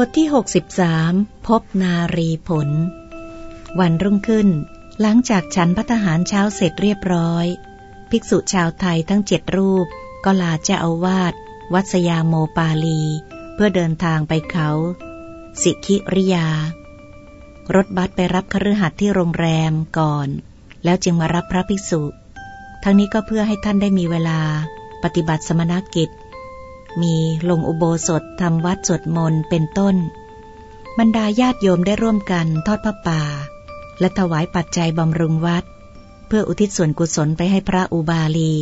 บทที่ 63 พบนารีผล วันรุ่งขึ้น หลังจากฉันพัฒหารเช้าเสร็จเรียบร้อย ภิกษุชาวไทยทั้งเจ็ดรูป ก็ลาเจ้าอาวาสวัดสยาโมปาลี เพื่อเดินทางไปเขา สิกิริยา รถบัสไปรับคฤหัสถ์ที่โรงแรมก่อน แล้วจึงมารับพระภิกษุ ทั้งนี้ก็เพื่อให้ท่านได้มีเวลา ปฏิบัติสมณกิจ มีลงอุโบสถทำวัดสวดมนต์เป็นต้น บรรดาญาติโยมได้ร่วมกันทอดพระป่า และถวายปัจจัยบำรุงวัด เพื่ออุทิศส่วนกุศลไปให้พระอุบาลี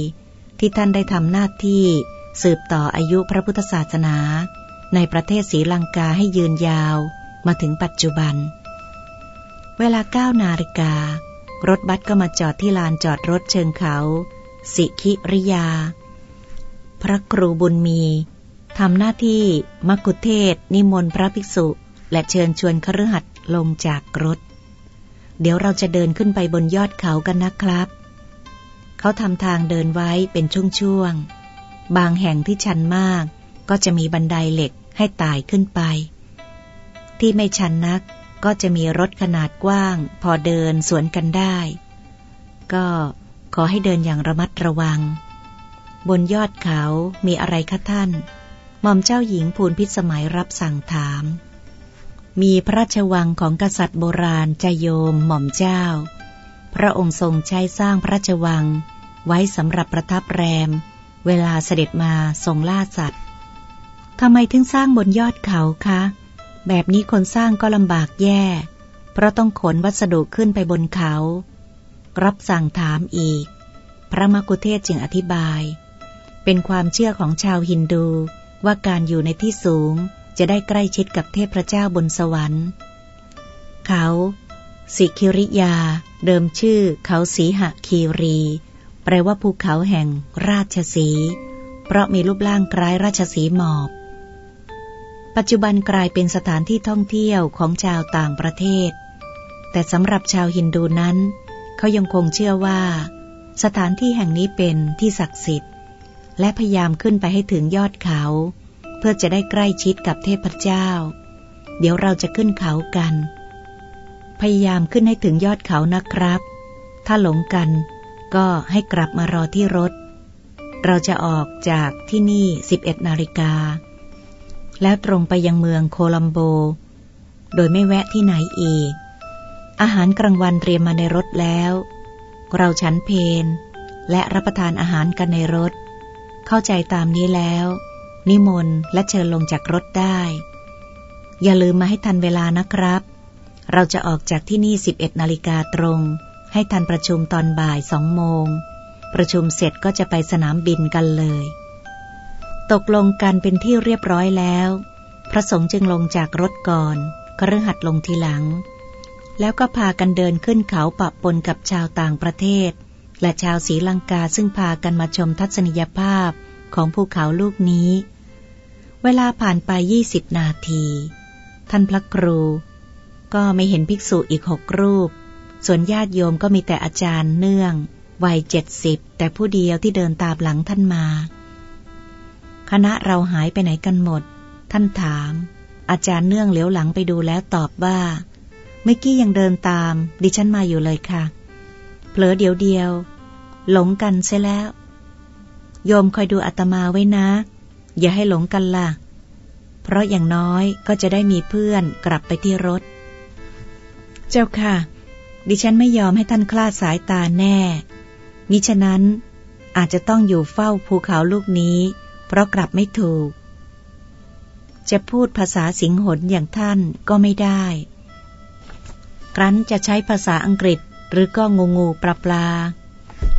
ที่ท่านได้ทำหน้าที่สืบต่ออายุพระพุทธศาสนา ในประเทศศรีลังกาให้ยืนยาวมาถึงปัจจุบัน เวลาเก้านาฬิกา รถบัสก็มาจอดที่ลานจอดรถเชิงเขา สิคิริยา พระครูบุญมีทำหน้าที่มกุเทศนิมนต์พระภิกษุ และเชิญชวนคฤหัสถ์ลงจากรถ เดี๋ยวเราจะเดินขึ้นไปบนยอดเขากันนะครับ เขาทำทางเดินไว้เป็นช่วงๆ บางแห่งที่ชันมาก ก็จะมีบันไดเหล็กให้ไต่ขึ้นไป ที่ไม่ชันนักก็จะมีรถขนาดกว้าง พอเดินสวนกันได้ ก็ขอให้เดินอย่างระมัดระวัง บนยอดเขามีอะไรคะท่าน หม่อมเจ้าหญิงภูนพิสมัยรับสั่งถาม มีพระราชวังของกษัตริย์โบราณจะโยมหม่อมเจ้า พระองค์ทรงใช้สร้างพระราชวัง ไว้สำหรับประทับแรม เวลาเสด็จมาทรงล่าสัตว์ทำไมถึงสร้างบนยอดเขาคะ แบบนี้คนสร้างก็ลำบากแย่ เพราะต้องขนวัสดุขึ้นไปบนเขา รับสั่งถามอีก พระมกุเทศจึงอธิบาย เป็นความเชื่อของชาวฮินดูว่าการอยู่ในที่สูงจะได้ใกล้ชิดกับเทพเจ้าบนสวรรค์ เขาสิคิริยา เดิมชื่อเขาสีหคีรี แปลว่าภูเขาแห่งราชสี เพราะมีรูปร่างคล้ายราชสีหมอบ ปัจจุบันกลายเป็นสถานที่ท่องเที่ยวของชาวต่างประเทศ แต่สำหรับชาวฮินดูนั้น เขายังคงเชื่อว่า สถานที่แห่งนี้เป็นที่ศักดิ์สิทธิ์ และพยายามขึ้นไปให้ถึงยอดเขา เพื่อจะได้ใกล้ชิดกับเทพเจ้า เดี๋ยวเราจะขึ้นเขากัน พยายามขึ้นให้ถึงยอดเขานะครับ ถ้าหลงกันก็ให้กลับมารอที่รถ เราจะออกจากที่นี่ 11 นาฬิกา แล้วตรงไปยังเมืองโคลัมโบ โดยไม่แวะที่ไหนอีก อาหารกลางวันเตรียมมาในรถแล้ว เราฉันเพนและรับประทานอาหารกันในรถ เข้าใจตามนี้แล้ว นิมนต์และเชิญลงจากรถได้ อย่าลืมมาให้ทันเวลานะครับ เราจะออกจากที่นี่ 11 นาฬิกาตรง ให้ทันประชุมตอนบ่ายสองโมง ประชุมเสร็จก็จะไปสนามบินกันเลย ตกลงกันเป็นที่เรียบร้อยแล้ว พระสงฆ์จึงลงจากรถก่อนเคฤหัสลงทีหลัง แล้วก็พากันเดินขึ้นเขาปะปนกับชาวต่างประเทศ และชาวศรีลังกาซึ่งพากันมาชมทัศนียภาพของภูเขาลูกนี้ เวลาผ่านไปยี่สิบนาที ท่านพระครู ก็ไม่เห็นภิกษุอีกหกรูป ส่วนญาติโยมก็มีแต่อาจารย์เนื่อง วัยเจ็ดสิบแต่ผู้เดียวที่เดินตามหลังท่านมา คณะเราหายไปไหนกันหมด ท่านถาม อาจารย์เนื่องเหลียวหลังไปดูแล้วตอบว่าเมื่อกี้ยังเดินตาม ดิฉันมาอยู่เลยค่ะ ผลอเดียวเดียว หลงกันเสียแล้ว โยมคอยดูอาตมาไว้นะ อย่าให้หลงกันละ่ะ เพราะอย่างน้อยก็จะได้มีเพื่อนกลับไปที่รถ เจ้าค่ะ ดิฉันไม่ยอมให้ท่านคลาดสายตาแน่ มิฉะนั้นอาจจะต้องอยู่เฝ้าภูเขาลูกนี้ เพราะกลับไม่ถูก จะพูดภาษาสิงหนอย่างท่านก็ไม่ได้ครั้นจะใช้ภาษาอังกฤษ หรือก็งูงูปลาปลา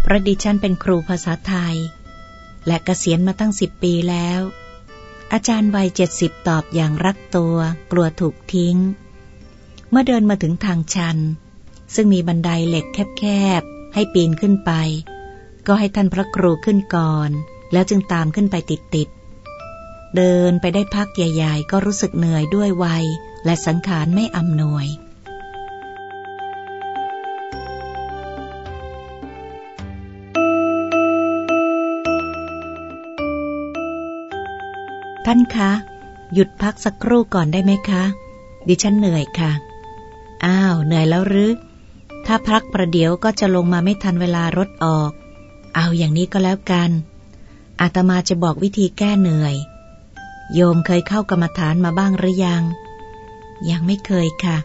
พระดิฉันเป็นครูภาษาไทย และกะเกษียณมาตั้งสิบปีแล้ว อาจารย์วัยเจ็ดสิบตอบอย่างรักตัว กลัวถูกทิ้ง เมื่อเดินมาถึงทางชัน ซึ่งมีบันไดเหล็กแคบๆ ให้ปีนขึ้นไป ก็ให้ท่านพระครูขึ้นก่อน แล้วจึงตามขึ้นไปติดๆ เดินไปได้พักใหญ่ๆ ก็รู้สึกเหนื่อยด้วยวัยและสังขารไม่อำนวย ท่านคะ หยุดพักสักครู่ก่อนได้ไหมคะ ดิฉันเหนื่อยค่ะ อ้าว เหนื่อยแล้วหรือ ถ้าพักประเดี๋ยวก็จะลงมาไม่ทันเวลารถออก เอาอย่างนี้ก็แล้วกัน อาตมาจะบอกวิธีแก้เหนื่อย โยมเคยเข้ากรรมฐานมาบ้างหรือยัง ยังไม่เคยค่ะ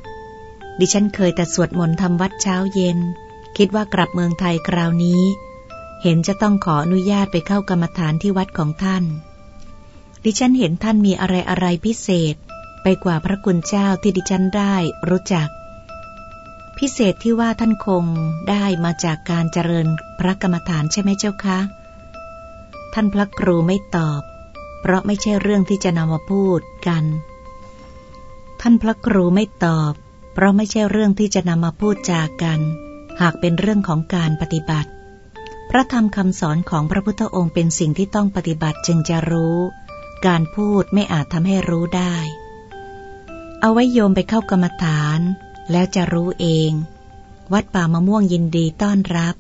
ดิฉันเคยแต่สวดมนต์ทำวัดเช้าเย็น คิดว่ากลับเมืองไทยคราวนี้ เห็นจะต้องขออนุญาตไปเข้ากรรมฐานที่วัดของท่าน ดิฉันเห็นท่านมีอะไรอะไรพิเศษ ไปกว่าพระคุณเจ้าที่ดิฉันได้รู้จัก พิเศษที่ว่าท่านคงได้มาจากการเจริญพระกรรมฐานใช่ไหมเจ้าคะ ท่านพระครูไม่ตอบ เพราะไม่ใช่เรื่องที่จะนำมาพูดกัน ท่านพระครูไม่ตอบ เพราะไม่ใช่เรื่องที่จะนำมาพูดจากัน หากเป็นเรื่องของการปฏิบัติ พระธรรมคำสอนของพระพุทธองค์เป็นสิ่งที่ต้องปฏิบัติจึงจะรู้ การพูดไม่อาจทำให้รู้ได้ เอาไว้โยมไปเข้ากรรมฐาน แล้วจะรู้เอง วัดป่ามะม่วงยินดีต้อนรับ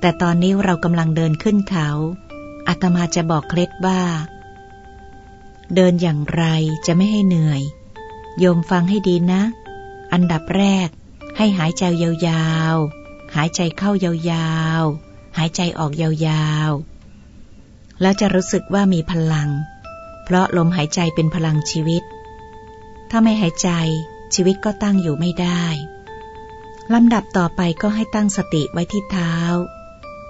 แต่ตอนนี้เรากำลังเดินขึ้นเขาอาตมาจะบอกเคล็ดว่า เดินอย่างไรจะไม่ให้เหนื่อย โยมฟังให้ดีนะ อันดับแรก ให้หายใจยาวๆ หายใจเข้ายาวๆ หายใจออกยาวๆ แล้วจะรู้สึกว่ามีพลัง เพราะลมหายใจเป็นพลังชีวิต ถ้าไม่หายใจชีวิตก็ตั้งอยู่ไม่ได้ลำดับต่อไปก็ให้ตั้งสติไว้ที่เท้า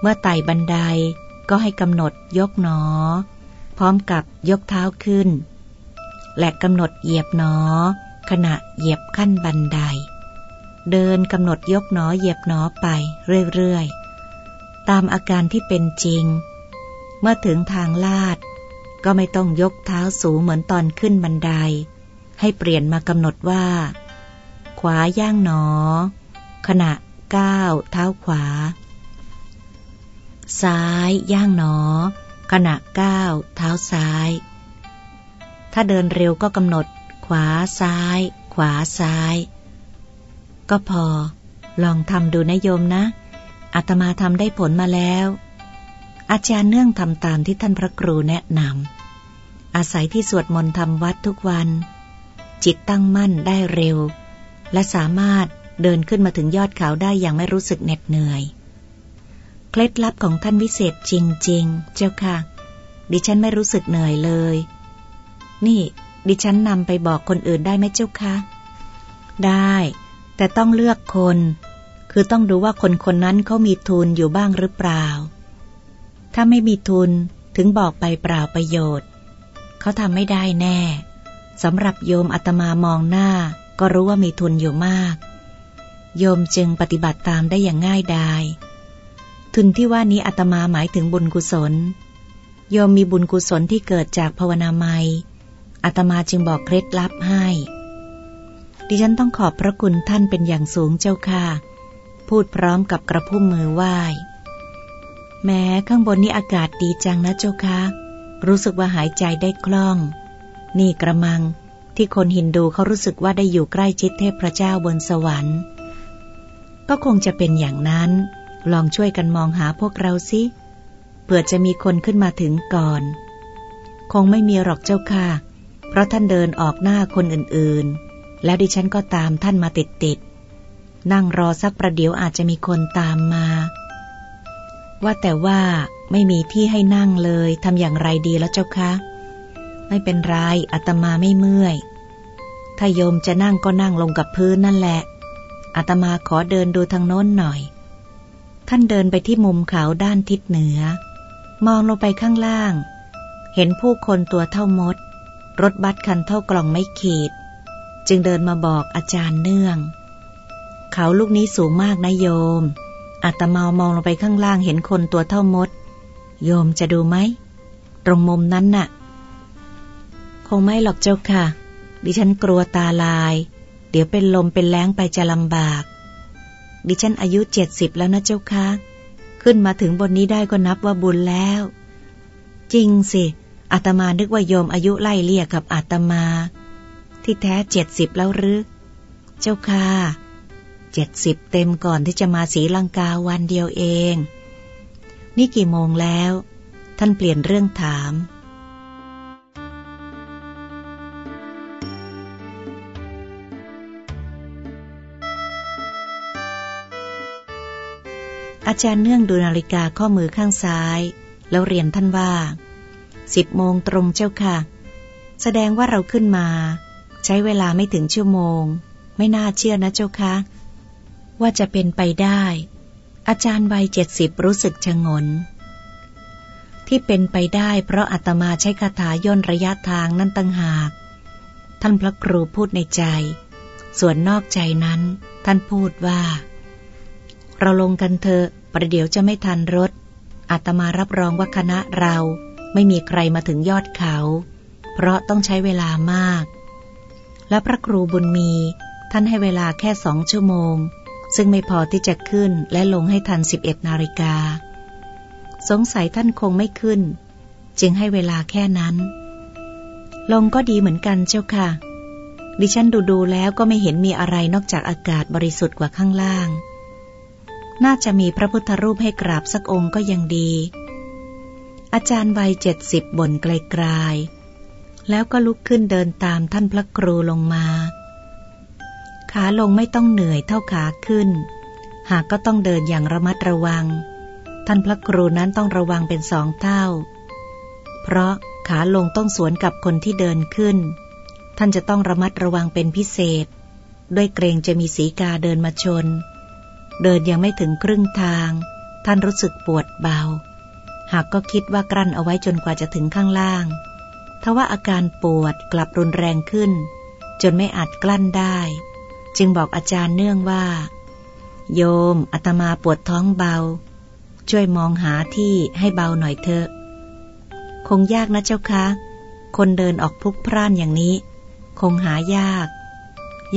เมื่อไต่บันไดก็ให้กำหนดยกหนอ พร้อมกับยกเท้าขึ้น และกำหนดเหยียบหนอ ขณะเหยียบขั้นบันได เดินกำหนดยกหนอเหยียบหนอไปเรื่อยๆ ตามอาการที่เป็นจริง เมื่อถึงทางลาด ก็ไม่ต้องยกเท้าสูงเหมือนตอนขึ้นบันได ให้เปลี่ยนมากำหนดว่า ขวาย่างหนอ ขณะก้าวเท้าขวา ซ้ายย่างหนอ ขณะก้าวเท้าซ้าย ถ้าเดินเร็วก็กำหนด ขวาซ้าย ขวาซ้าย ก็พอ ลองทำดูนะโยมนะอาตมาทำได้ผลมาแล้ว อาจารย์เนื่องทำตามที่ท่านพระครูแนะนำอาศัยที่สวดมนต์ทำวัดทุกวัน จิตตั้งมั่นได้เร็ว และสามารถเดินขึ้นมาถึงยอดเขาได้อย่างไม่รู้สึกเหน็ดเหนื่อย เคล็ดลับของท่านวิเศษจริง ๆ เจ้าค่ะ ดิฉันไม่รู้สึกเหนื่อยเลย นี่ ดิฉันนำไปบอกคนอื่นได้ไหมเจ้าคะได้ แต่ต้องเลือกคน คือต้องดูว่าคนคนนั้นเขามีทุนอยู่บ้างหรือเปล่า ถ้าไม่มีทุนถึงบอกไปเปล่าประโยชน์ เขาทำไม่ได้แน่สำหรับโยมอาตมามองหน้า ก็รู้ว่ามีทุนอยู่มาก โยมจึงปฏิบัติตามได้อย่างง่ายดาย ทุนที่ว่านี้อาตมาหมายถึงบุญกุศล โยมมีบุญกุศลที่เกิดจากภาวนาไมอาตมาจึงบอกเคล็ดลับให้ ดิฉันต้องขอบพระคุณท่านเป็นอย่างสูงเจ้าค่ะ พูดพร้อมกับกระพุ่มมือไหว้ แม้ข้างบนนี้อากาศดีจังนะเจ้าค่ะรู้สึกว่าหายใจได้คล่อง นี่กระมัง ที่คนฮินดูเขารู้สึกว่าได้อยู่ใกล้ชิดเทพพระเจ้าบนสวรรค์ ก็คงจะเป็นอย่างนั้น ลองช่วยกันมองหาพวกเราสิเผื่อจะมีคนขึ้นมาถึงก่อน คงไม่มีหรอกเจ้าค่ะ เพราะท่านเดินออกหน้าคนอื่นๆ แล้วดิฉันก็ตามท่านมาติดๆนั่งรอสักประเดี๋ยวอาจจะมีคนตามมา ว่าแต่ว่าไม่มีที่ให้นั่งเลยทำอย่างไรดีแล้วเจ้าคะ ไม่เป็นไรอาตมาไม่เมื่อย ถ้าโยมจะนั่งก็นั่งลงกับพื้นนั่นแหละอาตมาขอเดินดูทางโน้นหน่อย ท่านเดินไปที่มุมเขาด้านทิศเหนือ มองลงไปข้างล่าง เห็นผู้คนตัวเท่ามด รถบัสคันเท่ากล่องไม่ขีด จึงเดินมาบอกอาจารย์เนื่อง เขาลูกนี้สูงมากนะโยม อาตมามองลงไปข้างล่างเห็นคนตัวเท่ามด โยมจะดูไหม ตรงมุมนั้นน่ะ คงไม่หรอกเจ้าค่ะ ดิฉันกลัวตาลาย เดี๋ยวเป็นลมเป็นแรงไปจะลำบาก ดิฉันอายุเจ็ดสิบแล้วนะเจ้าค่ะ ขึ้นมาถึงบนนี้ได้ก็นับว่าบุญแล้ว จริงสิอาตมานึกว่าโยมอายุไล่เลี่ยกับอาตมา ที่แท้เจ็ดสิบแล้วหรือ เจ้าค่ะ เจ็ดสิบเต็มก่อนที่จะมาสีลังกาวันเดียวเอง นี่กี่โมงแล้ว ท่านเปลี่ยนเรื่องถาม อาจารย์เนื่องดูนาฬิกาข้อมือข้างซ้าย แล้วเรียนท่านว่าสิบโมงตรงเจ้าค่ะ แสดงว่าเราขึ้นมา ใช้เวลาไม่ถึงชั่วโมง ไม่น่าเชื่อนะเจ้าค่ะ ว่าจะเป็นไปได้ อาจารย์วัยเจ็ดสิบรู้สึกชงน ที่เป็นไปได้เพราะอาตมาใช้คาถาย่นระยะทางนั่นตั้งหาก ท่านพระครูพูดในใจ ส่วนนอกใจนั้น ท่านพูดว่า เราลงกันเถอะประเดี๋ยวจะไม่ทันรถอาตมารับรองว่าคณะเราไม่มีใครมาถึงยอดเขา เพราะต้องใช้เวลามาก และพระครูบุญมี ท่านให้เวลาแค่สองชั่วโมง ซึ่งไม่พอที่จะขึ้นและลงให้ทันสิบเอ็ดนาฬิกา สงสัยท่านคงไม่ขึ้น จึงให้เวลาแค่นั้น ลงก็ดีเหมือนกันเจ้าค่ะ ดิฉันดูดูแล้วก็ไม่เห็นมีอะไรนอกจากอากาศบริสุทธิ์กว่าข้างล่าง น่าจะมีพระพุทธรูปให้กราบสักองค์ก็ยังดี อาจารย์วัยเจ็ดสิบบ่นไกลๆแล้วก็ลุกขึ้นเดินตามท่านพระครูลงมา ขาลงไม่ต้องเหนื่อยเท่าขาขึ้น หากก็ต้องเดินอย่างระมัดระวัง ท่านพระครูนั้นต้องระวังเป็นสองเท่า เพราะขาลงต้องสวนกับคนที่เดินขึ้น ท่านจะต้องระมัดระวังเป็นพิเศษ ด้วยเกรงจะมีสีกาเดินมาชน เดินยังไม่ถึงครึ่งทาง ท่านรู้สึกปวดเบา หากก็คิดว่ากลั้นเอาไว้จนกว่าจะถึงข้างล่าง ทว่าอาการปวดกลับรุนแรงขึ้น จนไม่อาจกลั้นได้ จึงบอกอาจารย์เนื่องว่า โยมอาตมาปวดท้องเบา ช่วยมองหาที่ให้เบาหน่อยเถอะ คงยากนะเจ้าคะ คนเดินออกพุกพร่านอย่างนี้ คงหายาก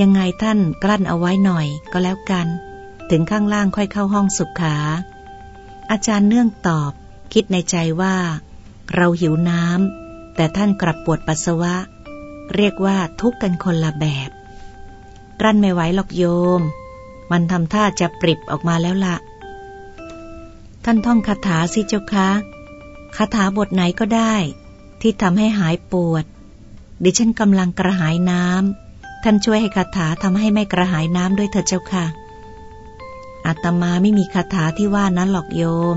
ยังไงท่านกลั้นเอาไว้หน่อยก็แล้วกัน ถึงข้างล่างค่อยเข้าห้องสุขขา อาจารย์เนื่องตอบ คิดในใจว่า เราหิวน้ำแต่ท่านกลับปวดปัสสาวะ เรียกว่าทุกข์กันคนละแบบ รั้นไม่ไหวหรอกโยม มันทำท่าจะปริบออกมาแล้วละ ท่านท่องคาถาสิเจ้าคะ คาถาบทไหนก็ได้ ที่ทำให้หายปวด ดิฉันกำลังกระหายน้ำ ท่านช่วยให้คาถาทำให้ไม่กระหายน้ำด้วยเถิดเจ้าค่ะ อาตมาไม่มีคาถาที่ว่านั้นหรอกโยม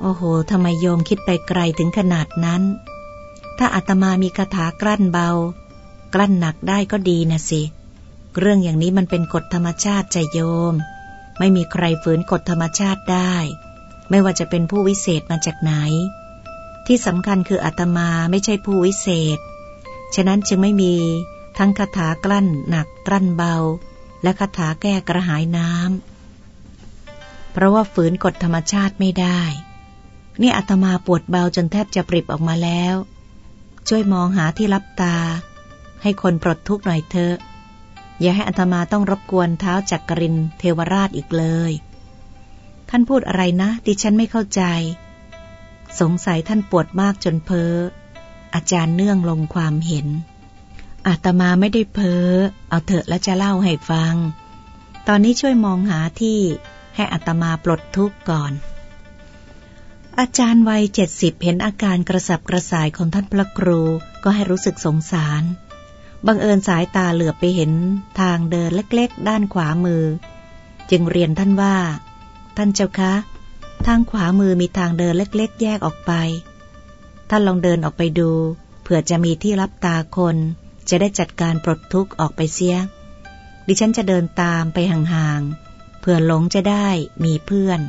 โอ้โหทำไมโยมคิดไปไกลถึงขนาดนั้น ถ้าอาตมามีคาถากลั้นเบา กลั้นหนักได้ก็ดีนะสิ เรื่องอย่างนี้มันเป็นกฎธรรมชาติใจโยม ไม่มีใครฝืนกฎธรรมชาติได้ ไม่ว่าจะเป็นผู้วิเศษมาจากไหน ที่สำคัญคืออาตมาไม่ใช่ผู้วิเศษ ฉะนั้นจึงไม่มีทั้งคาถากลั้นหนักกลั้นเบา และคาถาแก้กระหายน้ำเพราะว่าฝืนกฎธรรมชาติไม่ได้ นี่อาตมาปวดเบาจนแทบจะปริบออกมาแล้ว ช่วยมองหาที่รับตา ให้คนปลดทุกข์หน่อยเถอะ อย่าให้อาตมาต้องรบกวนเท้าจักกรินเทวราชอีกเลย ท่านพูดอะไรนะ ดิฉันไม่เข้าใจ สงสัยท่านปวดมากจนเพ้อ อาจารย์เนื่องลงความเห็น อาตมาไม่ได้เพ้อ เอาเถอะแล้วจะเล่าให้ฟัง ตอนนี้ช่วยมองหาที่ให้อาตมาปลดทุกข์ก่อน อาจารย์วัยเจ็ดสิบเห็นอาการกระสับกระส่ายของท่านพระครูก็ให้รู้สึกสงสาร บังเอิญสายตาเหลือบไปเห็นทางเดินเล็กๆ ด้านขวามือ จึงเรียนท่านว่า ท่านเจ้าคะ ทางขวามือมีทางเดินเล็กๆ แยกออกไป ท่านลองเดินออกไปดู เผื่อจะมีที่รับตาคน จะได้จัดการปลดทุกข์ออกไปเสีย ดิฉันจะเดินตามไปห่างๆ เผื่อหลงจะได้มีเพื่อน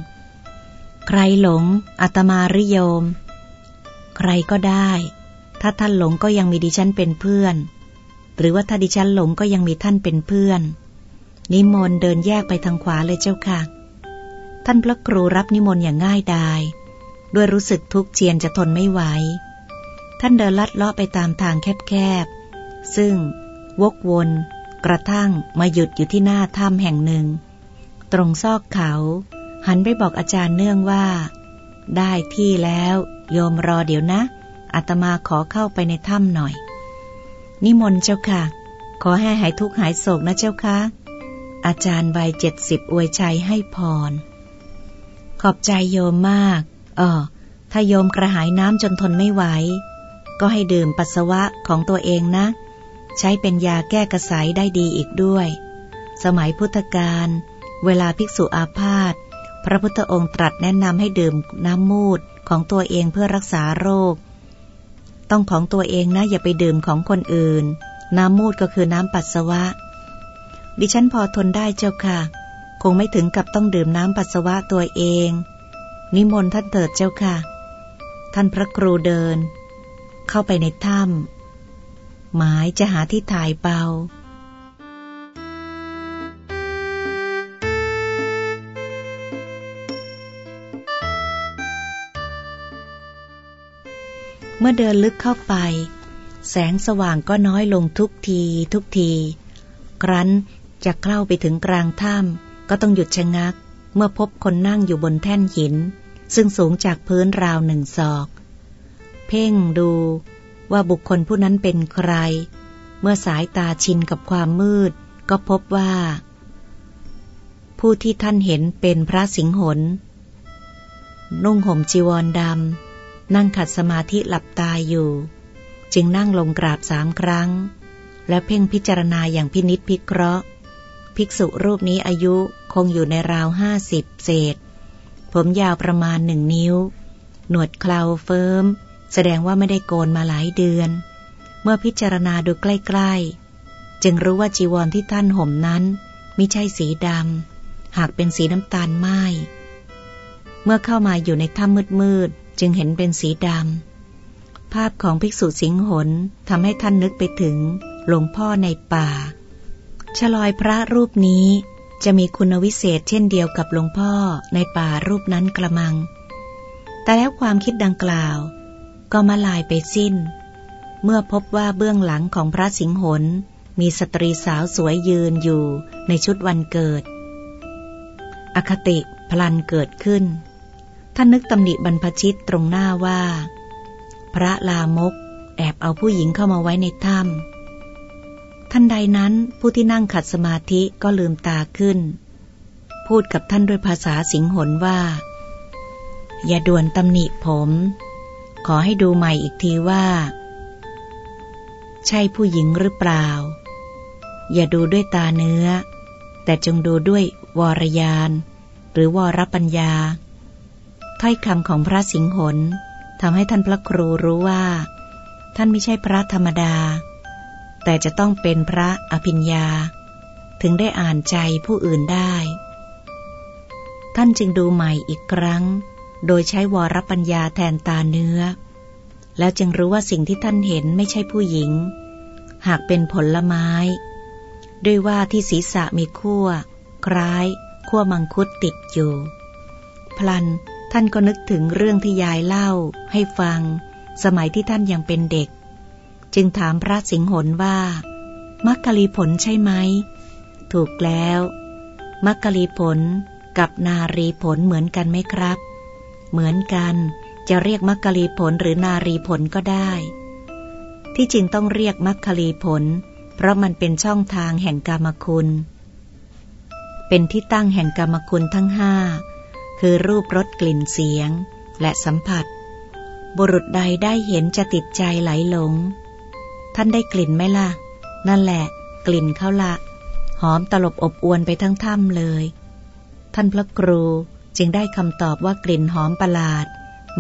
ใครหลงอาตมาหรือโยม ใครก็ได้ ถ้าท่านหลงก็ยังมีดิฉันเป็นเพื่อน หรือว่าถ้าดิฉันหลงก็ยังมีท่านเป็นเพื่อน นิมนต์เดินแยกไปทางขวาเลยเจ้าค่ะ ท่านพระครูรับนิมนต์อย่างง่ายดายด้วยรู้สึกทุกข์เจียนจะทนไม่ไหว ท่านเดินลัดเลาะไปตามทางแคบๆ ซึ่งวกวน กระทั่งมาหยุดอยู่ที่หน้าถ้ำแห่งหนึ่ง ตรงซอกเขา หันไปบอกอาจารย์เนื่องว่า ได้ที่แล้ว โยมรอเดี๋ยวนะอาตมาขอเข้าไปในถ้ำหน่อย นิมนต์เจ้าค่ะ ขอให้หายทุกข์หายโศกนะเจ้าค่ะ อาจารย์วัยเจ็ดสิบอวยชัยให้พร ขอบใจโยมมาก เออ ถ้าโยมกระหายน้ำจนทนไม่ไหว ก็ให้ดื่มปัสสาวะของตัวเองนะ ใช้เป็นยาแก้กระสายได้ดีอีกด้วย สมัยพุทธกาล เวลาภิกษุอาพาธ พระพุทธองค์ตรัสแนะนำให้ดื่มน้ำมูดของตัวเองเพื่อรักษาโรค ต้องของตัวเองนะอย่าไปดื่มของคนอื่น น้ำมูดก็คือน้ำปัสสาวะ ดิฉันพอทนได้เจ้าค่ะ คงไม่ถึงกับต้องดื่มน้ำปัสสาวะตัวเอง นิมนต์ท่านเถิดเจ้าค่ะ ท่านพระครูเดิน เข้าไปในถ้ำหมายจะหาที่ถ่ายเบา เมื่อเดินลึกเข้าไป แสงสว่างก็น้อยลงทุกทีทุกที ครั้นจะเข้าไปถึงกลางถ้ำก็ต้องหยุดชะงัก เมื่อพบคนนั่งอยู่บนแท่นหิน ซึ่งสูงจากพื้นราวหนึ่งศอก เพ่งดูว่าบุคคลผู้นั้นเป็นใคร เมื่อสายตาชินกับความมืด ก็พบว่า ผู้ที่ท่านเห็นเป็นพระสิงหนนุ่งห่มจีวรดำ นั่งขัดสมาธิหลับตาอยู่ จึงนั่งลงกราบสามครั้ง แล้วเพ่งพิจารณาอย่างพินิษพิเคราะห์ ภิกษุรูปนี้อายุคงอยู่ในราวห้าสิบเศษ ผมยาวประมาณหนึ่งนิ้ว หนวดเคราเฟิร์ม แสดงว่าไม่ได้โกนมาหลายเดือน เมื่อพิจารณาดูใกล้ๆ จึงรู้ว่าจีวรที่ท่านห่มนั้นไม่ใช่สีดำ หากเป็นสีน้ำตาลไหมเมื่อเข้ามาอยู่ในถ้ำมืด จึงเห็นเป็นสีดำ ภาพของภิกษุสิงหนทำให้ท่านนึกไปถึงหลวงพ่อในป่าชลอยพระรูปนี้จะมีคุณวิเศษเช่นเดียวกับหลวงพ่อในป่ารูปนั้นกระมัง แต่แล้วความคิดดังกล่าว ก็มาลายไปสิ้น เมื่อพบว่าเบื้องหลังของพระสิงหนมีสตรีสาวสวยยืนอยู่ในชุดวันเกิด อคติพลันเกิดขึ้น ท่านนึกตำหนิบรรพชิตตรงหน้าว่า พระลามก แอบเอาผู้หญิงเข้ามาไว้ในถ้ำท่านใดนั้นผู้ที่นั่งขัดสมาธิก็ลืมตาขึ้น พูดกับท่านด้วยภาษาสิงหนว่า อย่าด่วนตำหนิผม ขอให้ดูใหม่อีกทีว่า ใช่ผู้หญิงหรือเปล่า อย่าดูด้วยตาเนื้อ แต่จงดูด้วยวรยาน หรือวรปัญญา ถ้อยคำของพระสิงหนทำให้ท่านพระครูรู้ว่า ท่านไม่ใช่พระธรรมดา แต่จะต้องเป็นพระอภิญญา ถึงได้อ่านใจผู้อื่นได้ ท่านจึงดูใหม่อีกครั้ง โดยใช้วรปัญญาแทนตาเนื้อ แล้วจึงรู้ว่าสิ่งที่ท่านเห็นไม่ใช่ผู้หญิง หากเป็นผลไม้ ด้วยว่าที่ศีรษะมีขั้วคล้ายขั้วมังคุดติดอยู่ พลัน ท่านก็นึกถึงเรื่องที่ยายเล่าให้ฟัง สมัยที่ท่านยังเป็นเด็ก จึงถามพระสิงหนว่า มักกะลีผลใช่ไหม ถูกแล้ว มักกะลีผลกับนารีผลเหมือนกันไหมครับ เหมือนกัน จะเรียกมักกะลีผลหรือนารีผลก็ได้ ที่จริงต้องเรียกมักคลีผล เพราะมันเป็นช่องทางแห่งกรรมคุณ เป็นที่ตั้งแห่งกรรมคุณทั้งห้า คือรูปรสกลิ่นเสียง และสัมผัส บุรุษใดได้เห็นจะติดใจไหลหลง ท่านได้กลิ่นไหมล่ะ นั่นแหละ กลิ่นเขาละหอมตลบอบอวนไปทั้งถ้ำเลย ท่านพระครูจึงได้คำตอบว่ากลิ่นหอมประหลาด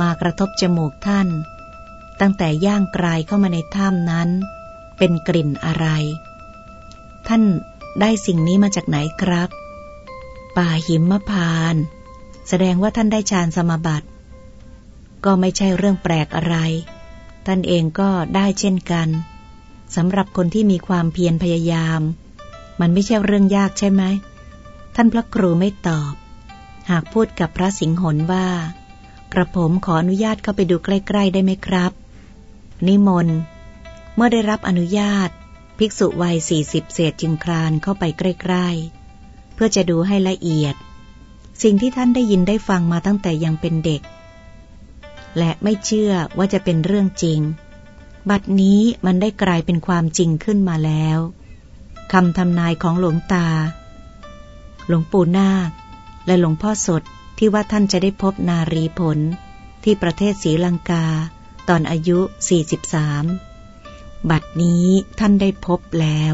มากระทบจมูกท่าน ตั้งแต่ย่างกลายเข้ามาในถ้ำนั้น เป็นกลิ่นอะไร ท่านได้สิ่งนี้มาจากไหนครับ ป่าหิมพาน แสดงว่าท่านได้ฌานสมาบัติ ก็ไม่ใช่เรื่องแปลกอะไร ท่านเองก็ได้เช่นกันสำหรับคนที่มีความเพียรพยายาม มันไม่ใช่เรื่องยากใช่ไหม ท่านพระครูไม่ตอบ หากพูดกับพระสิงหนว่า กระผมขออนุญาตเข้าไปดูใกล้ๆได้ไหมครับ นิมนต์ เมื่อได้รับอนุญาต ภิกษุวัยสี่สิบเศษจึงคลานเข้าไปใกล้ๆ เพื่อจะดูให้ละเอียด สิ่งที่ท่านได้ยินได้ฟังมาตั้งแต่ยังเป็นเด็ก และไม่เชื่อว่าจะเป็นเรื่องจริง บัดนี้มันได้กลายเป็นความจริงขึ้นมาแล้วคำทำนายของหลวงตา หลวงปู่นาค และหลวงพ่อสดที่ว่าท่านจะได้พบนารีผล ที่ประเทศศรีลังกา ตอนอายุ 43 บัดนี้ท่านได้พบแล้ว